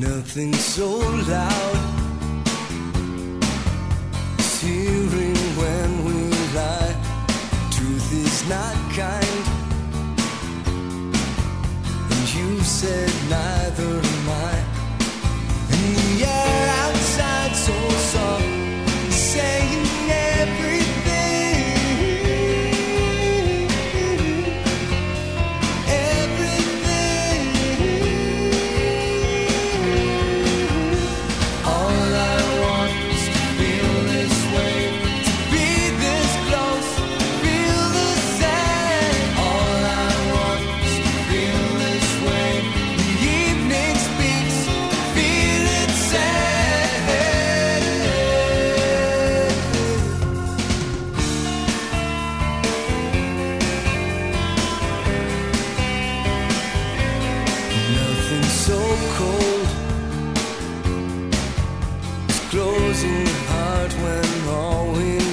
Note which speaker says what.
Speaker 1: Nothing so loud. hearing when we lie. Truth is not kind. And you said cold. It's closing the heart when all we